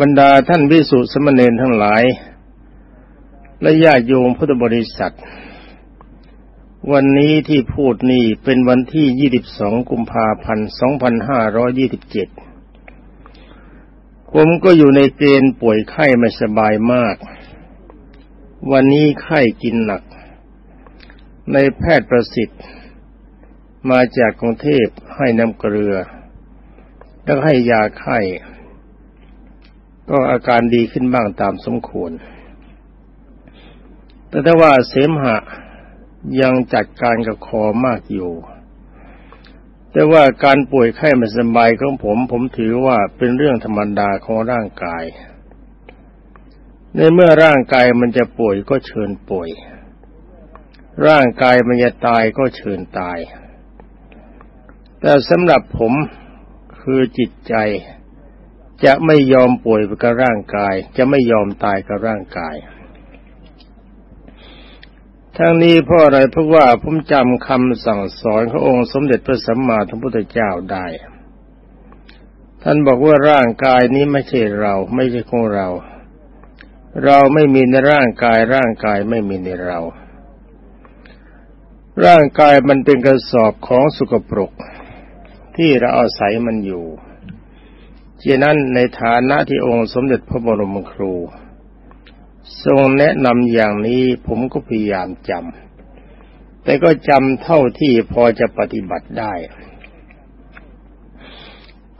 บรรดาท่านวิสุทธิสมณเณรทั้งหลาย และญาติโยมพุทธบริษัท วันนี้ที่พูดนี่เป็นวันที่ 22 กุมภาพันธ์ 2527 ผมก็อยู่ในเกณฑ์ป่วยไข้ไม่สบายมาก วันนี้ไข้กินหนัก ในแพทย์ประสิทธิ์ มาจากกรุงเทพให้น้ำเกลือ แล้วให้ยาไข้ ก็อาการดีขึ้นบ้างตามสมควร แต่ถ้าว่าเสมหะยังจัดการกับคอมากอยู่ แต่ว่าการป่วยไข้ไม่สบายของผม ผมถือว่าเป็นเรื่องธรรมดาของร่างกาย ในเมื่อร่างกายมันจะป่วยก็เชิญป่วย ร่างกายมันจะตายก็เชิญตาย แต่สำหรับผมคือจิตใจ จะไม่ยอมป่วยกับร่างกาย จะไม่ยอมตายกับร่างกาย ทั้งนี้เพราะอะไรเพราะว่าผมจำคำสั่งสอนขององค์สมเด็จพระสัมมาสัมพุทธเจ้าได้ ท่านบอกว่าร่างกายนี้ไม่ใช่เรา ไม่ใช่ของเรา เราไม่มีในร่างกาย ร่างกายไม่มีในเรา ร่างกายมันเป็นกระสอบของสุกปรกที่เราอาศัยมันอยู่ ฉะนั้นในฐานะที่องค์สมเด็จพระบรมครู ทรงแนะนำอย่างนี้ผมก็พยายามจำแต่ก็จำเท่าที่พอจะปฏิบัติได้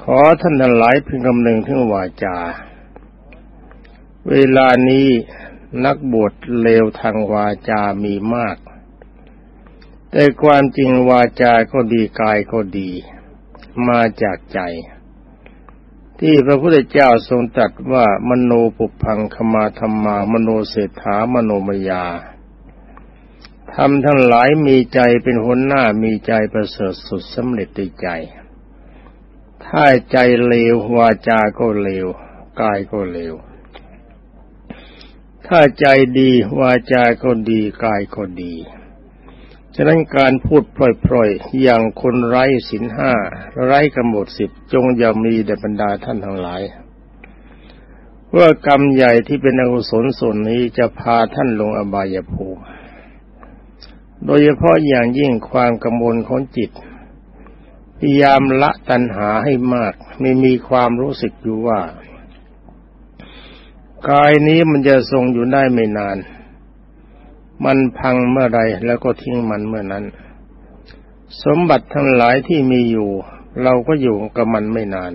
ขอท่านทั้งหลายพึงคำนึงถึงวาจา เวลานี้นักบวชเลวทางวาจามีมาก แต่ความจริงวาจาก็ดีกายก็ดี มาจากใจ ที่พระพุทธเจ้าทรงตรัสว่ามโนปุพังคมาธรรมามโนเศรษฐามโนมยาทำทั้งหลายมีใจเป็นหัวหน้ามีใจประเสริฐสุดสำเร็จในใจ ถ้าใจเลววาจาก็เลวกายก็เลว ถ้าใจดีวาจาก็ดีกายก็ดี ฉะนั้นการพูดปล่อยๆ อย่างคนไร้ศีลห้าไร้กำหนดสิบจงอย่ามีแด่บรรดาท่านทั้งหลาย ว่ากรรมใหญ่ที่เป็นอกุศลส่วนนี้จะพาท่านลงอบายภูมิโดยเฉพาะอย่างยิ่งความกังวลของจิต พยายามละตัณหาให้มาก ไม่มีความรู้สึกอยู่ว่า กายนี้มันจะทรงอยู่ได้ไม่นาน มันพังเมื่อไรแล้วก็ทิ้งมันเมื่อนั้น สมบัติทั้งหลายที่มีอยู่ เราก็อยู่กับมันไม่นาน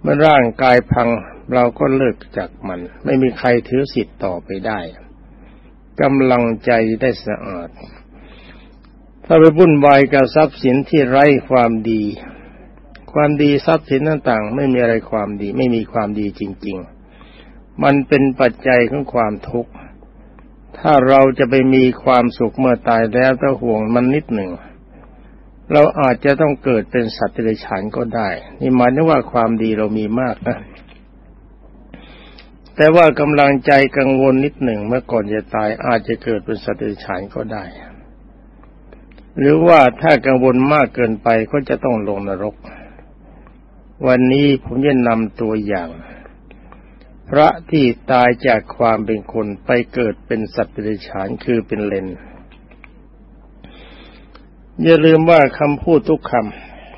เมื่อร่างกายพังเราก็เลิกจากมัน ไม่มีใครถือสิทธิ์ต่อไปได้กำลังใจได้สะอาด ถ้าไปบุ่นวายกับทรัพย์สินที่ไร้ความดี ความดีทรัพย์สินต่างๆ ไม่มีอะไรความดี ไม่มีความดีจริง ๆ มันเป็นปัจจัยของความทุกข์ ถ้าเราจะไปมีความสุขเมื่อตายแล้วถ้าห่วงมันนิดหนึ่ง เราอาจจะต้องเกิดเป็นสัตว์เดรัจฉานก็ได้ นี่หมายถึงว่าความดีเรามีมากนะแต่ว่ากำลังใจกังวลนิดหนึ่งเมื่อก่อนจะตายอาจจะเกิดเป็นสัตว์เดรัจฉานก็ได้ หรือว่าถ้ากังวลมากเกินไปก็จะต้องลงนรก วันนี้ผมจะนำตัวอย่าง พระที่ตายจากความเป็นคนไปเกิดเป็นสัตว์เดรัจฉานคือเป็นเลนอย่าลืมว่าคำพูดทุกค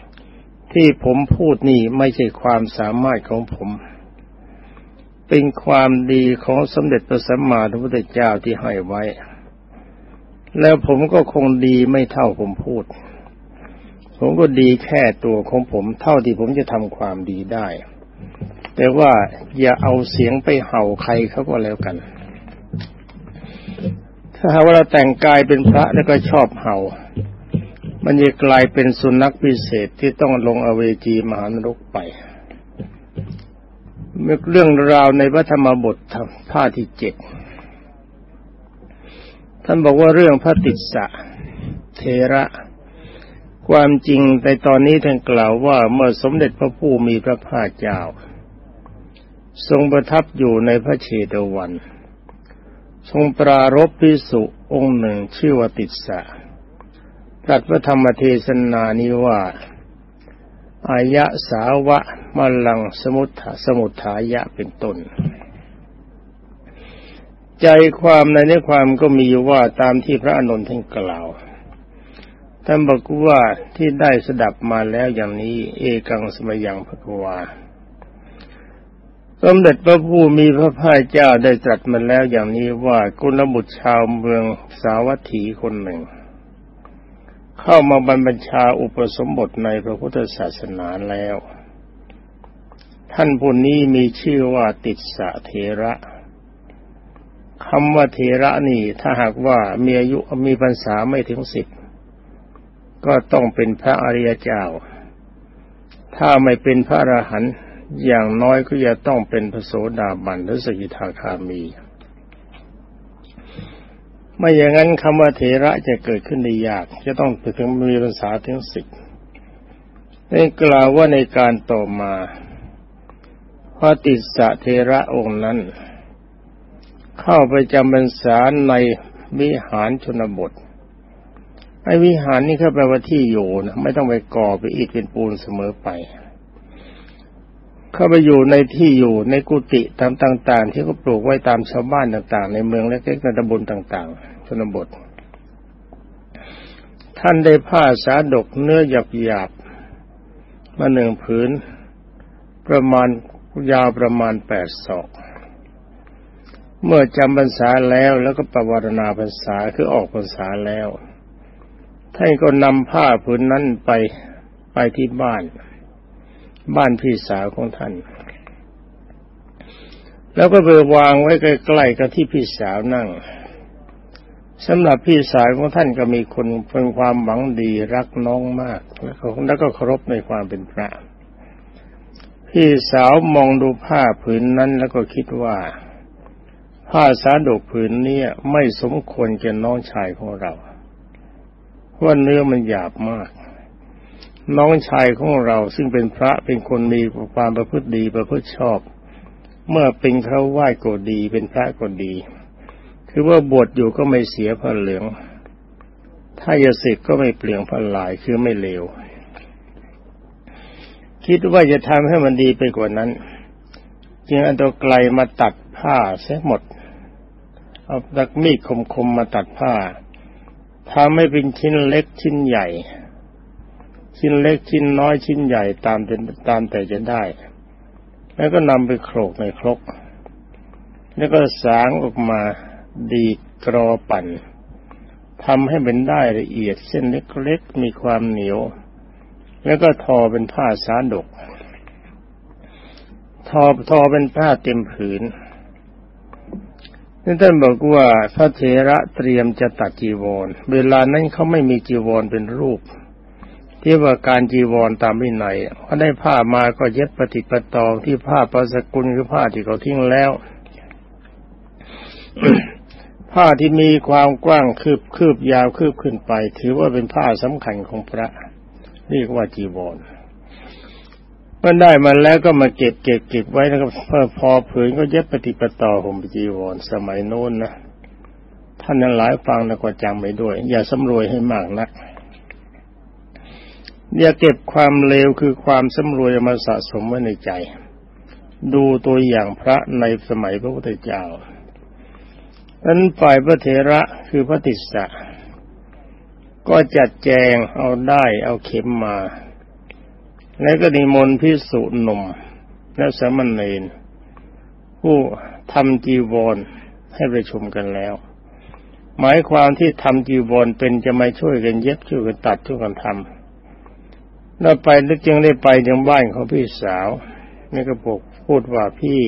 ำที่ผมพูดนี่ไม่ใช่ความสามารถของผม เป็นความดีของสมเด็จพระสัมมาสัมพุทธเจ้าที่ให้ไว้ แล้วผมก็คงดีไม่เท่าผมพูด ผมก็ดีแค่ตัวของผมเท่าที่ผมจะทำความดีได้ แต่ว่าอย่าเอาเสียงไปเห่าใครเขาก็แล้วกัน ถ้าหาว่าเราแต่งกายเป็นพระแล้วก็ชอบเห่า มันจะกลายเป็นสุนัขพิเศษที่ต้องลงอเวจีมหานรกไป เรื่องราวในพระธรรมบทท่าที่เจ็ดท่านบอกว่าเรื่องพระติสสะเทระ ความจริงในตอนนี้ท่านกล่าวว่าเมื่อสมเด็จพระผู้มีพระภาคเจ้า ทรงประทับอยู่ในพระเชตวัน ทรงปรารบพิสุองค์หนึ่งชื่อวติสะตรัสพระธรรมเทศนานี้ว่า อายะสาวะมลังสมุทธสมุทฐายะเป็นต้น ใจความในเนื้อความก็มีว่าตามที่พระอนุนท่านกล่าวท่านบอกว่าที่ได้สดับมาแล้วอย่างนี้ เอกังสมยังพระกวา สมเด็จพระผู้มีพระภาคเจ้าได้ตรัสมาแล้วอย่างนี้ว่ากุลบุตรชาวเมืองสาวัตถีคนหนึ่ง เข้ามาบรรพชาอุปสมบทในพระพุทธศาสนาแล้ว ท่านผู้นี้มีชื่อว่าติดสะเทระคำว่าเทระนี่ถ้าหากว่ามีอายุมีพรรษาไม่ถึงสิบก็ต้องเป็นพระอริยเจ้า ถ้าไม่เป็นพระอรหันต์ อย่างน้อยก็จะต้องเป็นพระโสดาบันหรือสกิทาคามี ไม่อย่างนั้นคำว่าเถระจะเกิดขึ้นได้ยาก จะต้องถึงมีภาษาถึงสิบได้กล่าวว่าในการต่อมาพระติสะเทระองค์นั้น เข้าไปจำพรรษาในวิหารชนบทไอ้วิหารนี่เขาแปลว่าที่อยู่นะไม่ต้องไปก่อไปอิฐเป็นปูนเสมอไป เข้าไปอยู่ในที่อยู่ในกุฏิตามต่าง ๆ ที่เขาปลูกไว้ตามชาวบ้านต่างๆ ในเมืองเล็กๆในตำบลต่างๆชนบท ท่านได้ผ้าสาดกเนื้อหยาบๆมาหนึ่งผืน ประมาณยาวประมาณแปดศอกเมื่อจำพรรษาแล้วแล้วก็ประวารณาพรรษาคือออกพรรษาแล้ว ท่านก็นำผ้าผืนนั้นไปไปที่บ้าน บ้านพี่สาวของท่าน แล้วก็ไปวางไว้ใกล้ๆกับที่พี่สาวนั่งสำหรับพี่สาวของท่านก็มีคนเป็นความหวังดีรักน้องมากแล้วก็เคารพในความเป็นพระ พี่สาวมองดูผ้าผืนนั้นแล้วก็คิดว่า ผ้าสาดกผืนนี้ไม่สมควรแก่น้องชายของเราว่าะเนื้อมันหยาบมาก น้องชายของเราซึ่งเป็นพระเป็นคนมีความประพฤติดีประพฤติชอบ เมื่อเป็นเขาไหว้ก็ดี เป็นพระก็ดี คือว่าบวชอยู่ก็ไม่เสียผ้าเหลือง ถ้าจะสึกก็ไม่เปลี่ยนผ้าลายคือไม่เลว คิดว่าจะทำให้มันดีไปกว่านั้น จึงเอาตัวไกลมาตัดผ้าเสียหมด เอาตะมีดคมๆมาตัดผ้าทำให้เป็นชิ้นเล็กชิ้นใหญ่ ชิ้นเล็กชิ้นน้อยชิ้นใหญ่ตามเป็นตามแต่จะได้ แล้วก็นำไปโขลกในครก แล้วก็สางออกมาดีกรอปั่นทำให้เป็นได้ละเอียดเส้นเล็กๆมีความเหนียว แล้วก็ทอเป็นผ้าสาดก ทอทอเป็นผ้าเต็มผืนนี่ท่านบอกว่าพระเถระเตรียมจะตัดจีวร เวลานั้นเขาไม่มีจีวรเป็นรูป ที่ว่าการจีวรตามวินัยเขาได้ผ้ามาก็เย็บปฏิปตองที่ผ้าประสกุลคือผ้าที่เขาทิ้งแล้ว ผ้าที่มีความกว้างคืบคืบยาวคืบขึ้นไป ถือว่าเป็นผ้าสำคัญของพระเรียกว่าจีวรมื่อได้มาแล้วก็มาเก็บเก็บเก็บไว้แล้วก็พอผืนก็เย็บปฏิปต่อผมจีวรสมัยโน้นนะท่านนั้นหลายฟังแล้วก็จำไปด้วย อย่าสำรวยให้มากนัก อย่าเก็บความเลวคือความสำรวยมาสะสมไว้ในใจ ดูตัวอย่างพระในสมัยพระพุทธเจ้านั้นฝ่ายพระเถระคือพระติสสะก็จัดแจงเอาได้เอาเข็มมา แล้วก็นิมนต์พิสุหนุ่มและสมณเณรผู้ทำจีวรให้ไปชมกันแล้ว หมายความที่ทำจีวรเป็นจะมาช่วยกันเย็บช่วยกันตัดช่วยกันทำ แล้วไปแล้วจึงได้ไปยังบ้านของพี่สาวนี่ก็บอกพูดว่าพี่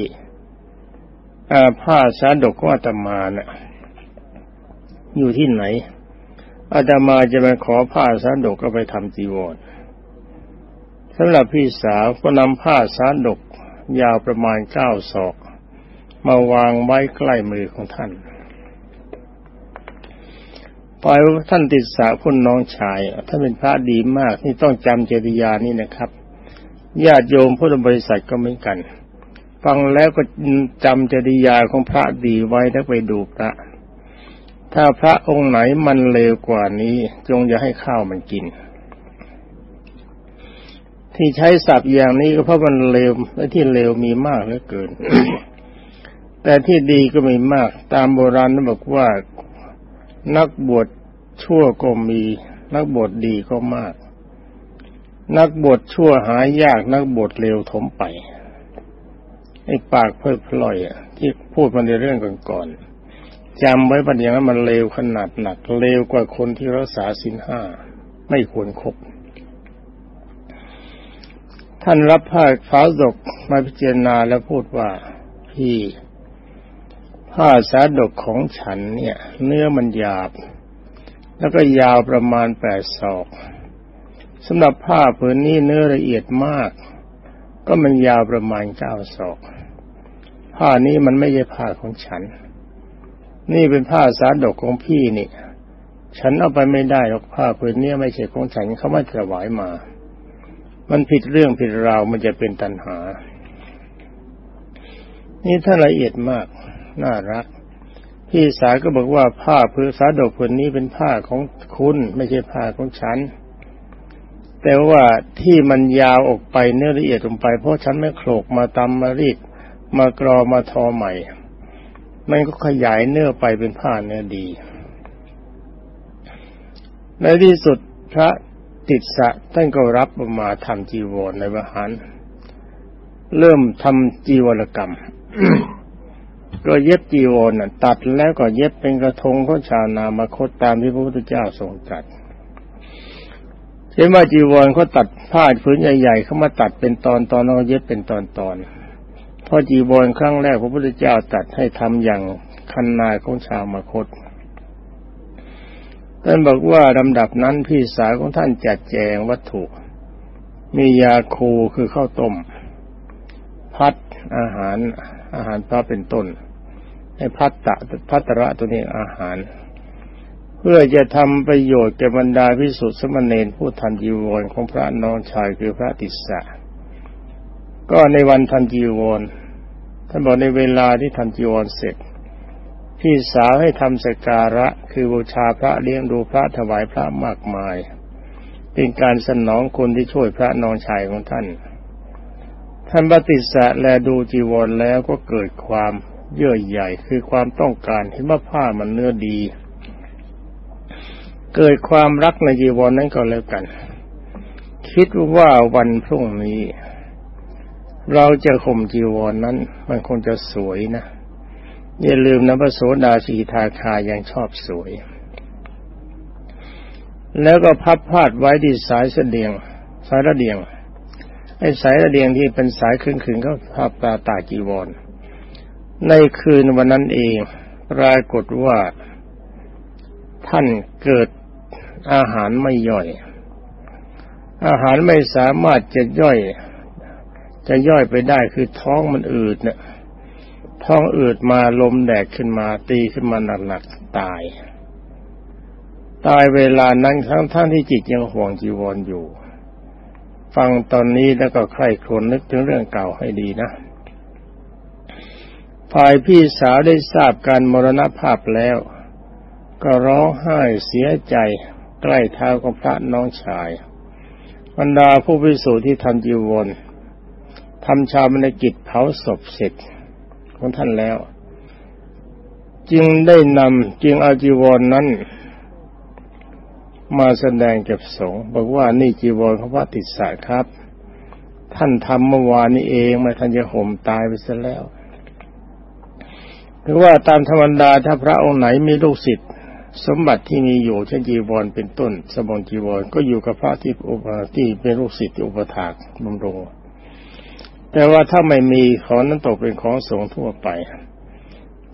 ผ้าสาดกของอาตมาเนะ่ะ อยู่ที่ไหนอาตมาจะไปขอผ้าสาดกก็ไปทำจีวรสำหรับพี่สาวก็นำผ้าสาดกยาวประมาณเก้าศอก มาวางไว้ใกล้มือของท่าน ปล่อยว่าท่านติดสาคุณน้องชายท่านเป็นพระดีมากนี่ต้องจำเจติยานี่นะครับญาติโยมพุทธบริษัทก็เหมือนกัน ฟังแล้วก็จำจริยาของพระดีไว้แล้วไปดูพระ ถ้าพระองค์ไหนมันเลวกว่านี้ จงอย่าให้ข้าวมันกิน ที่ใช้ศัพท์อย่างนี้ก็เพราะมันเลวและที่เลวมีมากเหลือเกิน แต่ที่ดีก็มีมาก ตามโบราณนับอกว่า นักบวชชั่วก็มี นักบวชดีก็มาก นักบวชชั่วหายาก นักบวชเลวถมไปไอ้ปากเพิ่พลอยอะที่พูดมาในเรื่องก่อนๆจำไว้ปัญญามันเลวขนาดหนักเลวกว่าคนที่รักษาสินห้าไม่ควรครบท่านรับผ้าขาวดกมาพิจารณาแล้วพูดว่า พี่ ผ้าสาดกของฉันเนี่ย เนื้อมันหยาบ แล้วก็ยาวประมาณแปดศอกสำหรับผ้าผืนนี้เนื้อละเอียดมาก ก็มันยาวประมาณเก้าศอก ผ้านี้มันไม่ใช่ผ้าของฉัน นี่เป็นผ้าสาดกของพี่นี่ ฉันเอาไปไม่ได้หรอกผ้าผืนนี้ไม่ใช่ของฉันเขาไม่ถวายมา มันผิดเรื่องผิดราวมันจะเป็นตัณหา นี่ถ้าละเอียดมาก น่ารัก พี่สาวก็บอกว่าผ้าพื้นสาดกผืนนี้เป็นผ้าของคุณไม่ใช่ผ้าของฉัน แต่ว่าที่มันยาวออกไปเนื้อละเอียดลงไป เพราะฉันไม่โขลกมาตำมารีดมากรอมาทอใหม่ มันก็ขยายเนื้อไปเป็นผ้าเนื้อดี ในที่สุดพระติดสะท่านก็รับมาทำจีวรในวหาร เริ่มทำจีวรกรรม ก็เย็บจีวรตัดแล้วก็เย็บเป็นกระทงของชาวนามาคตตามที่พระพุทธเจ้าทรงจัดเช่นว่าจีวรเขาตัดผ้าผืนใหญ่ๆเขามาตัดเป็นตอนตอนแล้วเย็บเป็นตอนตอนพอจีวรครั้งแรกพระพุทธเจ้าตัดให้ทำอย่างคันนาของชาวมาคตท่านบอกว่าลำดับนั้นพี่สาวของท่านจัดแจงวัตถุ มียาคูคือข้าวต้ม พัดอาหารอาหารพระเป็นต้น ให้พัตตะพัตระตัวนี้อาหาร เพื่อจะทำประโยชน์แก่บรรดาพิสุทธิสมณเณรผู้ทันจีวรของพระน้องชายคือพระติสสะก็ในวันทันจีวรท่านบอกในเวลาที่ทันจีวรเสร็จ พี่สาวให้ทำสการะคือบูชาพระเลี้ยงดูพระถวายพระมากมาย เป็นการสนองคนที่ช่วยพระนองชายของท่านท่านปฏิสะแลดูจีวรแล้วก็เกิดความ เยื่อใหญ่คือความต้องการเห็นว่าผ้ามันเนื้อดี เกิดความรักในจีวรนั้นก็แล้วกัน คิดว่าวันพรุ่งนี้ เราจะข่มจีวรนนั้น มันคงจะสวยนะ อย่าลืมนะพระโสดาสีทาคายังชอบสวย แล้วก็พับพาดไว้ที่สายเสดียง สายระเดียงไอ้สายระเดียงที่เป็นสายขึ้นขึ้นก็พับตาตาจีวร ในคืนวันนั้นเองปรากฏว่าท่านเกิดอาหารไม่ย่อย อาหารไม่สามารถจะย่อย จะย่อยไปได้คือท้องมันอืดเนี่ยท้องอืดมาลมแดดขึ้นมาตีขึ้นมาหนักๆตาย ตายเวลานั้นทั้งท่านที่จิตยังห่วงจีวรออยู่ ฟังตอนนี้แล้วก็ใคร่ครวญนึกถึงเรื่องเก่าให้ดีนะ ฝ่ายพี่สาวได้ทราบการมรณภาพแล้ว ก็ร้องไห้เสียใจใกล้เท้าของพระน้องชายบรรดาผู้พิสูจน์ที่ทำจีวรทำชาวมนกิจเผาศพเสร็จของท่านแล้ว จึงได้นำจึงเอาจีวรนนั้น มาแสดงกับสงฆ์บอกว่านี่จีวรของพระติสสะครับ ท่านทำเมื่อวานนี้เองมาท่านจะห่มตายไปซะแล้ว หรือว่าตามธรรมดาถ้าพระองค์ไหนมีลูกศิษย์สมบัติที่มีอยู่เช่นจีวรเป็นต้น สมบงจีวรก็อยู่กับพระที่อุปที่เป็นลูกศิษย์ที่อุปถากบำรุงแต่ว่าถ้าไม่มีของนั้นตกเป็นของสงฆ์ทั่วไป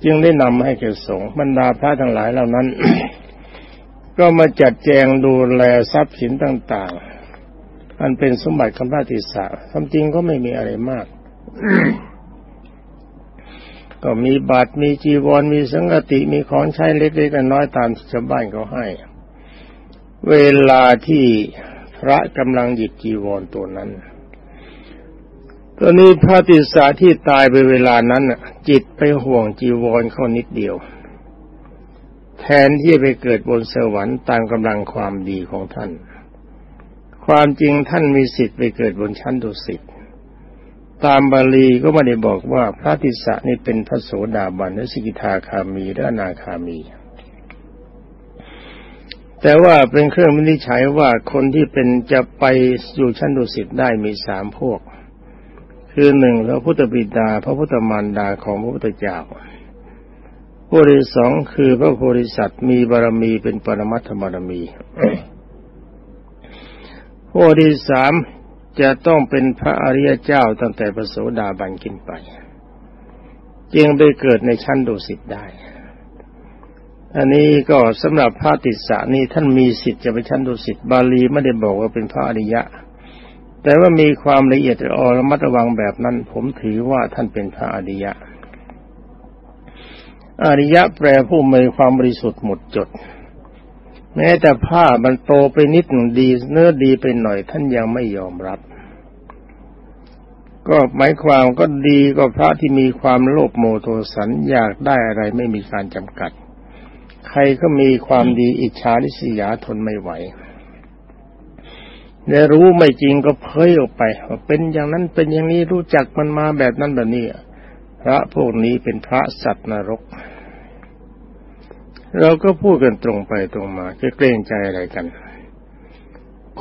จึงได้นำให้แก่สงฆ์บรรดาพระทั้งหลายเหล่านั้น ก็มาจัดแจงดูแลทรัพย์สินต่าง ๆ อันเป็นสมบัติของพระติสาความจริงก็ไม่มีอะไรมาก ก็มีบาตรมีจีวรมีสังกติมีของใช้เล็กๆน้อยๆตามที่ชาวบ้านเขาให้ เวลาที่พระกำลังหยิบจีวรตัวนั้นตอนนี้พระติสาที่ตายไปเวลานั้นจิตไปห่วงจีวรเขานิดเดียว แทนที่ไปเกิดบนสวรรค์ตามกำลังความดีของท่าน ความจริงท่านมีสิทธิ์ไปเกิดบนชั้นดุสิต ตามบาลีก็ไม่ได้บอกว่าพระติสะนี่เป็นพระโสดาบันหรือสกิทาคามีหรืออนาคามี แต่ว่าเป็นเครื่องวินิจฉัยว่าคนที่เป็นจะไปอยู่ชั้นดุสิตได้มีสามพวก คือหนึ่งพระพุทธบิดา พระพุทธมารดาของพระพุทธเจ้าผู้ที่สองคือพระโพธิสัตว์มีบารมีเป็นปรมัตถบารมีผู้ที่สาม จะต้องเป็นพระอริยเจ้าตั้งแต่ประโสดาบันกินไป จึงไปเกิดในชั้นดุสิตได้ อันนี้ก็สำหรับพระติสสะนี่ท่านมีสิทธิ์จะไปชั้นดุสิตบาลีไม่ได้บอกว่าเป็นพระอริยะ แต่ว่ามีความละเอียดอ่อนระมัดระวังแบบนั้น ผมถือว่าท่านเป็นพระอริยะ อริยะแปลผู้มีความบริสุทธิ์หมดจด แม้แต่ผ้ามันโตไปนิดหนึ่งดี เนื้อดีไปหน่อย ท่านยังไม่ยอมรับ ก็หมายความก็ดีก็พระที่มีความโลภโมโทสันอยากได้อะไรไม่มีการจำกัด ใครก็มีความดีอิจฉาริษยาทนไม่ไหวได้รู้ไม่จริงก็เผยออกไปว่าเป็นอย่างนั้นเป็นอย่างนี้รู้จักมันมาแบบนั้นแบบนี้พระพวกนี้เป็นพระสัตว์นรก เราก็พูดกันตรงไปตรงมา จะเกรงใจอะไรกัน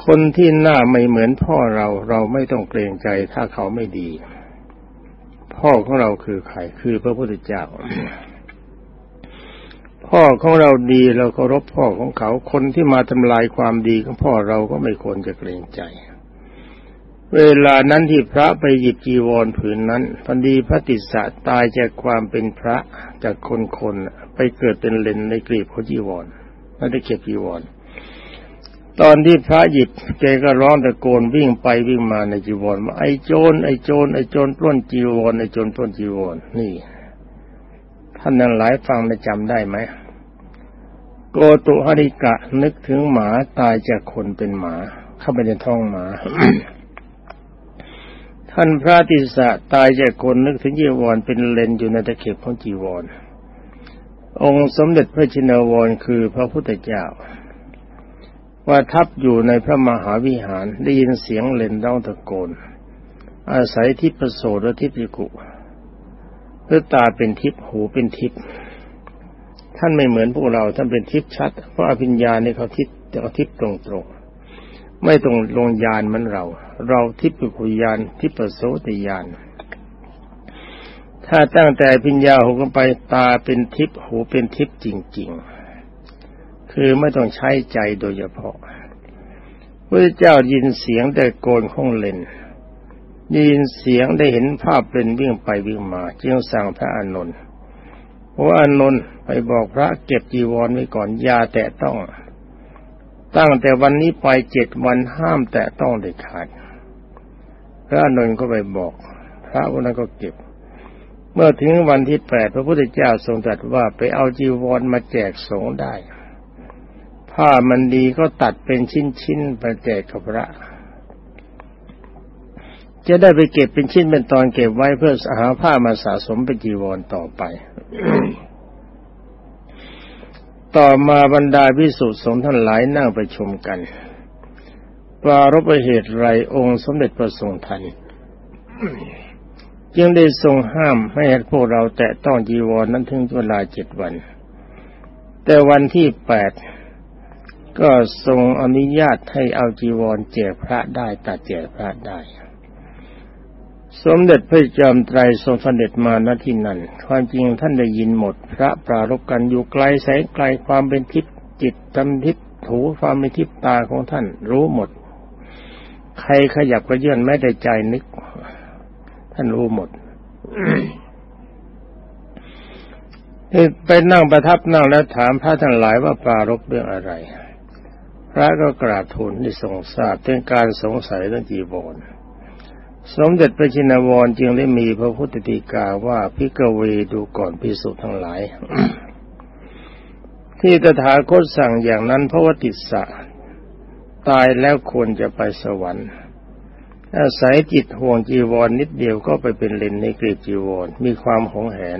คนที่หน้าไม่เหมือนพ่อเราเราไม่ต้องเกรงใจถ้าเขาไม่ดี พ่อของเราคือใครคือพระพุทธเจ้า พ่อของเราดีเราเคารพพ่อของเขา คนที่มาทำลายความดีของพ่อเราก็ไม่ควรจะเกรงใจ เวลานั้นที่พระไปหยิบจีวรผืนนั้นพันดีพระติสสะตายจากความเป็นพระจากคนคนไปเกิดเป็นเลนในกรีบของจีวรนั่นได้เก็บจีวร ตอนที่พระหยิบแกก็ร้องตะโกนวิ่งไปวิ่งมาในจีวรว่าไอ้โจรไอ้โจรไอ้โจรปล้นจีวรไอ้โจรปล้นจีวรนี่ ท่านนั้นหลายฟังได้จำได้ไหมโกตุหริกะนึกถึงหมาตายจากคนเป็นหมา เข้าไปในท้องหมา ท่านพระติสะตายจากคนนึกถึงจีวรเป็นเลนอยู่ในตะเข็บของจีวร องค์สมเด็จพระชินวรคือพระพุทธเจ้า ว่าทับอยู่ในพระมหาวิหารได้ยินเสียงเลนร้องตะโกน อาศัยทิพโสดและทิพยกุเพื่อตาเป็นทิพหูเป็นทิพท่านไม่เหมือนพวกเราท่านเป็นทิพชัด เพราะอภิญญาในเขาทิพเขาทิพตรงๆ ไม่ต้องลงยานเหมือนเรา เราทิพย์กุยานทิพโสติยานถ้าตั้งแต่พิญญาหูกันไปตาเป็นทิพย์หูเป็นทิพย์จริง ๆ คือไม่ต้องใช้ใจโดยเฉพาะพระเจ้ายินเสียงแต่โกนของเลนยินเสียงได้เห็นภาพเป็นวิ่งไปวิ่งมาจึงสั่งพระอานนท์ว่าอานนท์ไปบอกพระเก็บจีวรไว้ก่อนอย่าแตะต้อง ตั้งแต่วันนี้ไปเจ็ดวันห้ามแต่ต้องเด็ดขาด พระนนท์ก็ไปบอก พระวันนั้นก็เก็บ เมื่อถึงวันที่แปดพระพุทธเจ้าทรงตรัสว่าไปเอาจีวรมาแจกสงได้ ผ้ามันดีก็ตัดเป็นชิ้นๆไปแจกกับพระจะได้ไปเก็บเป็นชิ้นเป็นตอนเก็บไว้เพื่อหาผ้ามาสะสมเป็นจีวรต่อไป ต่อมาบรรดาพิสุสงฆ์ท่านหลายนั่งประชุมกันปรารบเหตุไรองค์สมเด็จพระทรงทันจึงได้ทรงห้ามไม่ให้พวกเราแตะต้องจีวรนนั้นถึงเวลาเจ็ดวัน แต่วันที่แปดก็ทรงอนุญาตให้เอาจีวรแจกพระได้ตัดแจกพระได้ สมเด็จพระจอมไตรทรงเสด็จมาณที่นั่น ความจริงท่านได้ยินหมด พระปรารบกันอยู่ไกลแสงไกลความเป็นทิพย์จิตจำทิพย์ถูความเป็นทิพย์ตาของท่านรู้หมด ใครขยับกระเยื่อนไม่ได้ใจนึก ท่านรู้หมดไปนั่งประทับนั่งแล้วถามพระทั้งหลายว่าปรารบเรื่องอะไร พระก็กราบทูลที่ทรงทราบเป็นการสงสัยเรื่องจีบร สมเด็จพระชินวรจึงได้มีพระพุทธติกาว่าพิกเวดูก่อนพิสุทั้งหลาย ที่ตถาคตสั่งอย่างนั้นเพราะว่าติดสะ ตายแล้วควรจะไปสวรรค์ อาศัยจิตห่วงจีวรนนิดเดียวก็ไปเป็นเลนในกรีจีวรมีความหงแหน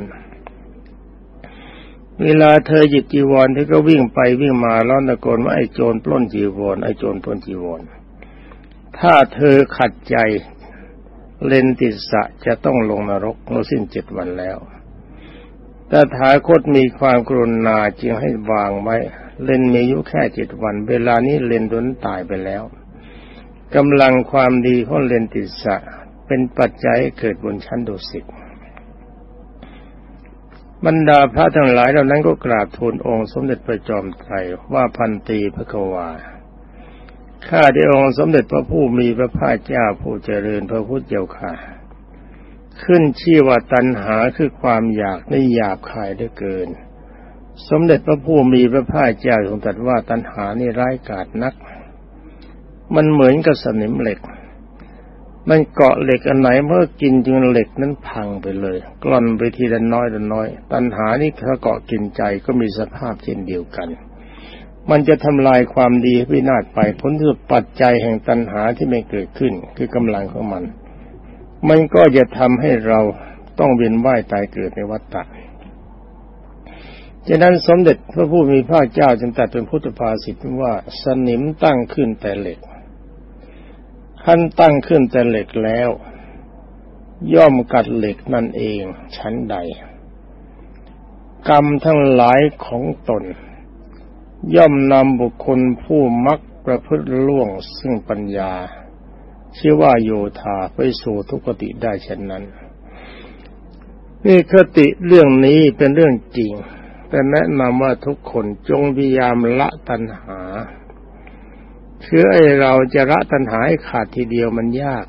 เวลาเธอหยิบจีวรเธอก็วิ่งไปวิ่งมาล้อนตะโกนว่าไอ้โจรปล้นจีวรไอ้โจรปล้นจีวรถ้าเธอขัดใจ เลนติสะจะต้องลงนรกเมื่อสิ้นเจ็ดวันแล้วแต่ถาคตมีความกรุณาจึงให้วางไว้ เลนมีอายุแค่เจ็ดวัน เวลานี้เลนดนตายไปแล้วกำลังความดีของเลนติสะเป็นปัจจัยเกิดบนชั้นดุสิตบรรดาพระทั้งหลายเหล่านั้นก็กราบทูลองค์สมเด็จพระจอมไตรว่าพันตีพระกวา ข้าได้องค์สมเด็จพระผู้มีพระภาคเจ้าผู้เจริญพระพุทธเจ้าค่ะ ขึ้นชื่อว่าตัณหาคือความอยากในหยาบคายได้เกิน สมเด็จพระผู้มีพระภาคเจ้าทรงตรัสว่าตัณหานี่ร้ายกาจนัก มันเหมือนกับสนิมเหล็ก มันเกาะเหล็กอันไหนเมื่อกินจึงเหล็กนั้นพังไปเลย กล่อนไปทีละน้อยละน้อย ตัณหานี่ถ้าเกาะกินใจก็มีสภาพเช่นเดียวกัน มันจะทำลายความดีวินาศไปผลที่ปัจจัยแห่งตัณหาที่ไม่เกิดขึ้น คือกำลังของมัน มันก็จะทำให้เราต้องเวียนว่ายตายเกิดในวัฏฏะฉะนั้นสมเด็จพระผู้มีพระเจ้าจึงตรัสเป็นพุทธภาษิตว่าสนิมตั้งขึ้นแต่เหล็กขั้นตั้งขึ้นแต่เหล็กแล้ว ย่อมกัดเหล็กนั่นเองชั้นใด กรรมทั้งหลายของตน ย่อมนำบุคคลผู้มักประพฤติล่วงซึ่งปัญญา ชื่อว่าโยธาไปสู่ทุกติได้เช่นนั้น นี่คติเรื่องนี้เป็นเรื่องจริง แต่แนะนำว่าทุกคนจงพยายามละตัณหาคือไอเราจะละตัณหาให้ขาดทีเดียวมันยาก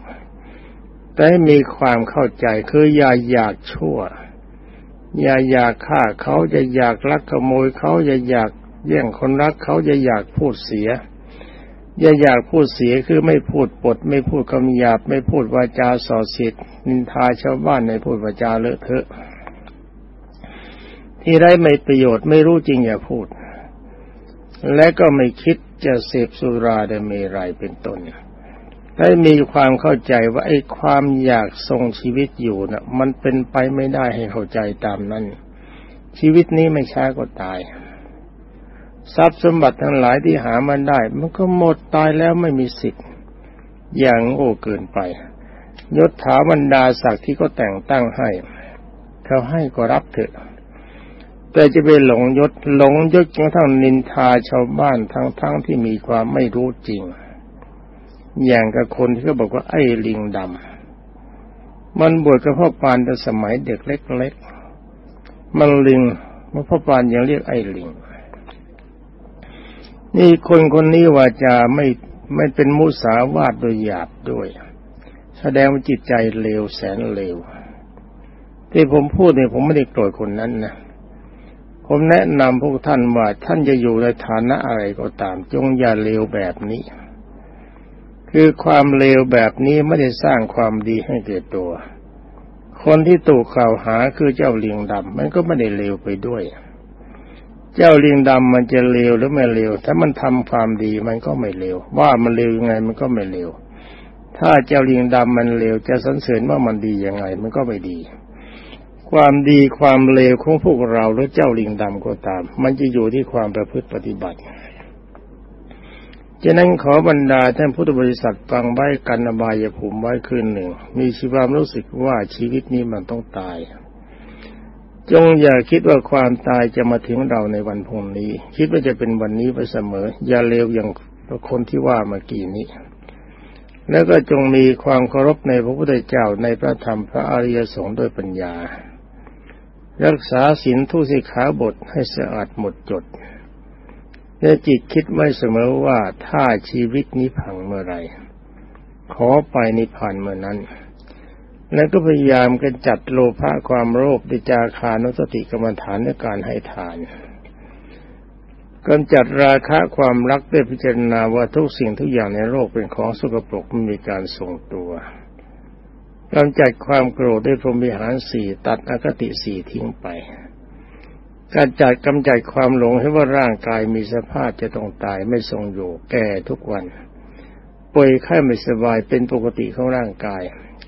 แต่มีความเข้าใจคืออย่าอยากชั่ว อย่าอยากฆ่าเขาจะอยากลักขโมยเขาอย่าอยาก แย่งคนรักเขาจะอยากพูดเสียอย่าอยากพูดเสียคือไม่พูดปด ไม่พูดคำหยาบ ไม่พูดวาจาส่อเสียดนินทาชาวบ้านในพูดวาจาเลอะเทอะที่ได้ไม่ประโยชน์ไม่รู้จริงอย่าพูด และก็ไม่คิดจะเสพสุราเดเมรัยเป็นต้นได้มีความเข้าใจว่าไอ้ความอยากทรงชีวิตอยู่นะ่ะ มันเป็นไปไม่ได้ให้เข้าใจตามนั้น ชีวิตนี้ไม่ช้าก็ตาย ทรัพย์สมบัติทั้งหลายที่หามันได้ มันก็หมดตายแล้วไม่มีสิทธิ์ อย่างโง่เกินไปยศถาบรรดาศักดิ์ที่ก็แต่งตั้งให้ เขาให้ก็รับเถอะ แต่จะไปหลงยศหลงยศจนทั้งนินทาชาวบ้านทั้งทั้งที่มีความไม่รู้จริง อย่างกับคนที่เขาบอกว่าไอ้ลิงดำมันบวชกับพ่อปานแต่สมัยเด็กเล็กๆมันลิงมันพ่อปานยังเรียกไอ้ลิง นี่คนคนนี้ว่าจะไม่ไม่เป็นมุสาวาทโดยหยาบด้วย แสดงว่าจิตใจเลวแสนเลวที่ผมพูดเนี่ยผมไม่ได้โกรธคนนั้นนะผมแนะนำพวกท่านว่าท่านจะอยู่ในฐานะอะไรก็ตาม จงอย่าเลวแบบนี้ คือความเลวแบบนี้ไม่ได้สร้างความดีให้เกิดตัว คนที่ถูกกล่าวหาคือเจ้าเลียงดำมันก็ไม่ได้เลวไปด้วย เจ้าลิงดำมันจะเลวหรือไม่เลว ถ้ามันทำความดีมันก็ไม่เลว ว่ามันเลวยังไงมันก็ไม่เลว ถ้าเจ้าลิงดำมันเลวจะสรรเสริญว่ามันดียังไง มันก็ไม่ดี ความดีความเลวของพวกเราหรือเจ้าลิงดำก็ตาม มันจะอยู่ที่ความประพฤติปฏิบัติฉะนั้นขอบรรดาท่านพุทธบริษัทฟังไว้กันอบายภูมิไว้คืนหนึ่ง มีชีวามรู้สึกว่าชีวิตนี้มันต้องตาย จงอย่าคิดว่าความตายจะมาถึงเราในวันพรุ่งนี้ คิดว่าจะเป็นวันนี้ไปเสมอ อย่าเลวอย่างคนที่ว่าเมื่อกี้นี้ แล้วก็จงมีความเคารพในพระพุทธเจ้าในพระธรรมพระอริยสงฆ์ด้วยปัญญา รักษาศีลทุสิขาบทให้สะอาดหมดจดและจิตคิดไว้เสมอว่าถ้าชีวิตนี้พังเมื่อไรขอไปนิพพานเมื่อนั้น แล้วก็พยายามกันจัดโลภะความโลภดิจาคานุสติกรรมฐานในการให้ทานกำจัดราคะความรักด้วยพิจารณาว่าทุกสิ่งทุกอย่างในโลกเป็นของสกปรกไม่มีการทรงตัวกำจัดความโกรธด้วยพรหมิหารสี่ตัดอคติสี่ทิ้งไปการจัดกำจัดความหลงให้ว่าร่างกายมีสภาพจะต้องตายไม่ทรงอยู่แก่ทุกวันป่วยไข้ไม่สบายเป็นปกติของร่างกาย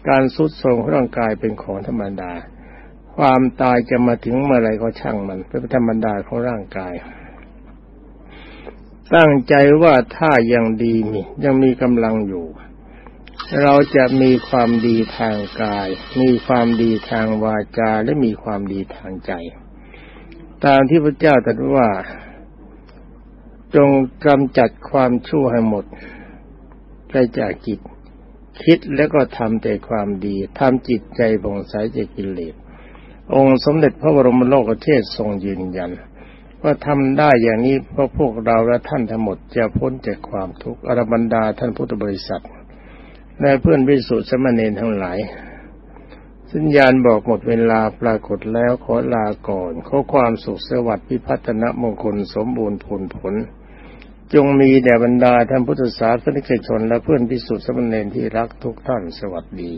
การสุดทรงของร่างกายเป็นของธรรมดา ความตายจะมาถึงเมื่อไรก็ช่างมัน เป็นธรรมดาของร่างกาย ตั้งใจว่าถ้ายังดีมียังมีกำลังอยู่ เราจะมีความดีทางกาย มีความดีทางวาจาและมีความดีทางใจ ตามที่พระเจ้าตรัสว่าจงกำจัดความชั่วให้หมดไปจากจิต คิดแล้วก็ทำแต่ความดีทำจิตใจบ่งใสจากกิเลสองค์สมเด็จพระบรมโลกเทศทรงยืนยัน ว่าทำได้อย่างนี้เพราะพวกเราและท่านทั้งหมดจะพ้นจากความทุกข์อรบรรดาท่านพุทธบริษัทและเพื่อนวิสุทธิสมณีทั้งหลาย สัญญาณบอกหมดเวลาปรากฏแล้วขอลาก่อน ขอความสุขสวัสดิ์พิพัฒนมงคลสมบูรณ์ผลผล จงมีแด่บรรดาท่านพุทธศาสนิกชนและเพื่อนพิสุทธิสมณีที่รักทุกท่านสวัสดี